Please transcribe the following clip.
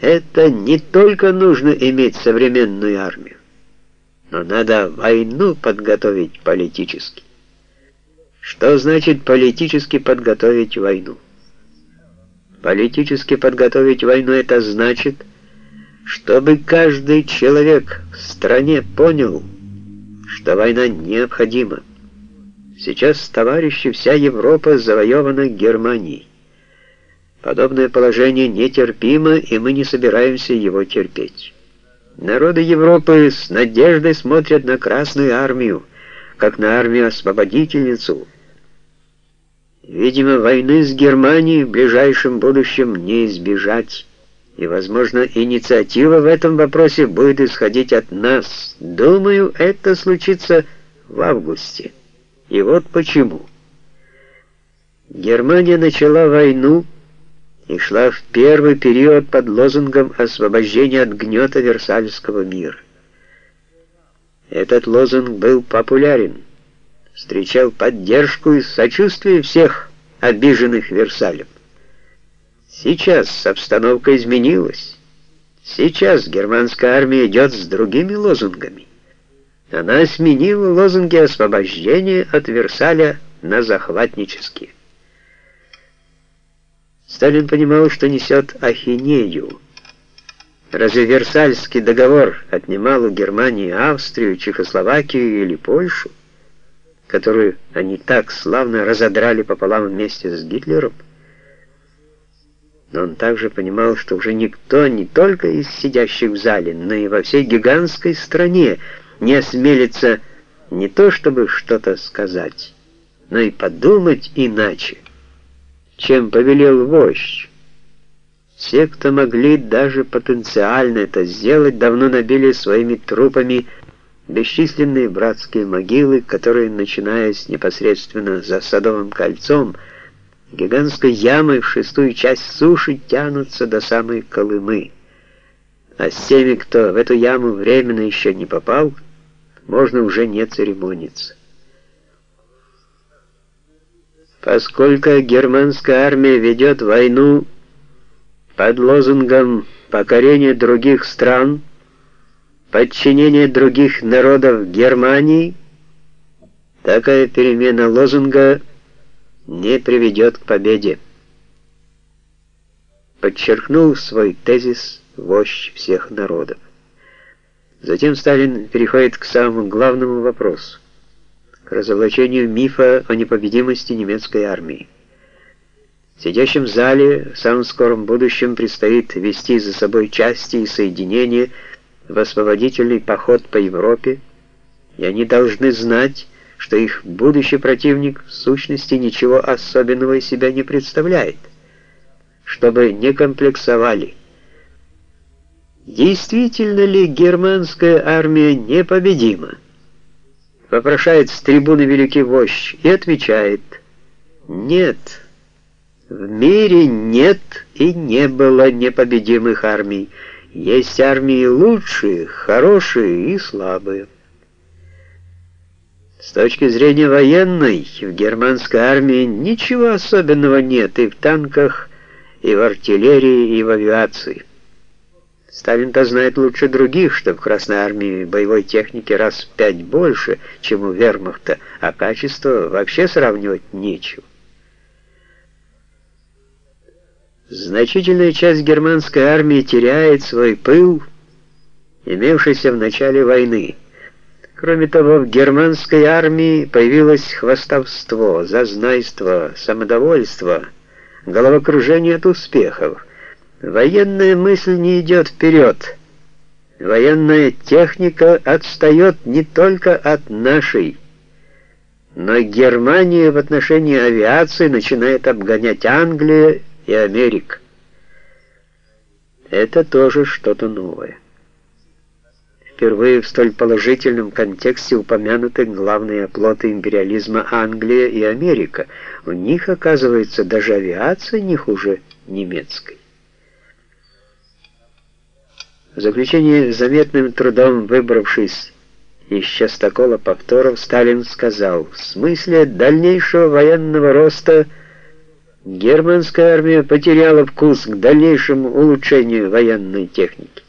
Это не только нужно иметь современную армию, но надо войну подготовить политически. Что значит политически подготовить войну? Политически подготовить войну это значит, чтобы каждый человек в стране понял, что война необходима. Сейчас, товарищи, вся Европа завоевана Германией. Подобное положение нетерпимо, и мы не собираемся его терпеть. Народы Европы с надеждой смотрят на Красную армию, как на армию-освободительницу. Видимо, войны с Германией в ближайшем будущем не избежать, и, возможно, инициатива в этом вопросе будет исходить от нас. Думаю, это случится в августе. И вот почему. Германия начала войну и шла в первый период под лозунгом освобождения от гнета Версальского мира. Этот лозунг был популярен, встречал поддержку и сочувствие всех обиженных Версалем. Сейчас обстановка изменилась. Сейчас германская армия идет с другими лозунгами. Она сменила лозунги освобождения от Версаля на захватнические. Сталин понимал, что несет ахинею. Разве Версальский договор отнимал у Германии Австрию, Чехословакию или Польшу, которую они так славно разодрали пополам вместе с Гитлером? Но он также понимал, что уже никто, не только из сидящих в зале, но и во всей гигантской стране не осмелится не то чтобы что-то сказать, но и подумать иначе чем повелел вождь. Все, кто могли даже потенциально это сделать, давно набили своими трупами бесчисленные братские могилы, которые, начинаясь непосредственно за Садовым кольцом, гигантской ямой в шестую часть суши тянутся до самой Колымы. А с теми, кто в эту яму временно еще не попал, можно уже не церемониться. Поскольку германская армия ведет войну под лозунгом покорения других стран, подчинения других народов Германии, такая перемена лозунга не приведет к победе. Подчеркнул свой тезис вождь всех народов. Затем Сталин переходит к самому главному вопросу к разоблачению мифа о непобедимости немецкой армии. Сидящим в зале в самом скором будущем предстоит вести за собой части и соединения в освободительный поход по Европе, и они должны знать, что их будущий противник в сущности ничего особенного из себя не представляет, чтобы не комплексовали. Действительно ли германская армия непобедима? Вопрошает с трибуны великий вождь и отвечает «Нет, в мире нет и не было непобедимых армий, есть армии лучшие, хорошие и слабые». С точки зрения военной, в германской армии ничего особенного нет и в танках, и в артиллерии, и в авиации. Сталин-то знает лучше других, что в Красной армии боевой техники раз в пять больше, чем у вермахта, а качество вообще сравнивать нечего. Значительная часть германской армии теряет свой пыл, имевшийся в начале войны. Кроме того, в германской армии появилось хвастовство, зазнайство, самодовольство, головокружение от успехов. Военная мысль не идет вперед. Военная техника отстает не только от нашей, но Германия в отношении авиации начинает обгонять Англия и Америка. Это тоже что-то новое. Впервые в столь положительном контексте упомянуты главные оплоты империализма Англия и Америка. У них, оказывается, даже авиация не хуже немецкой. В заключение заметным трудом выбравшись из частокола повторов, Сталин сказал, в смысле дальнейшего военного роста Германская армия потеряла вкус к дальнейшему улучшению военной техники.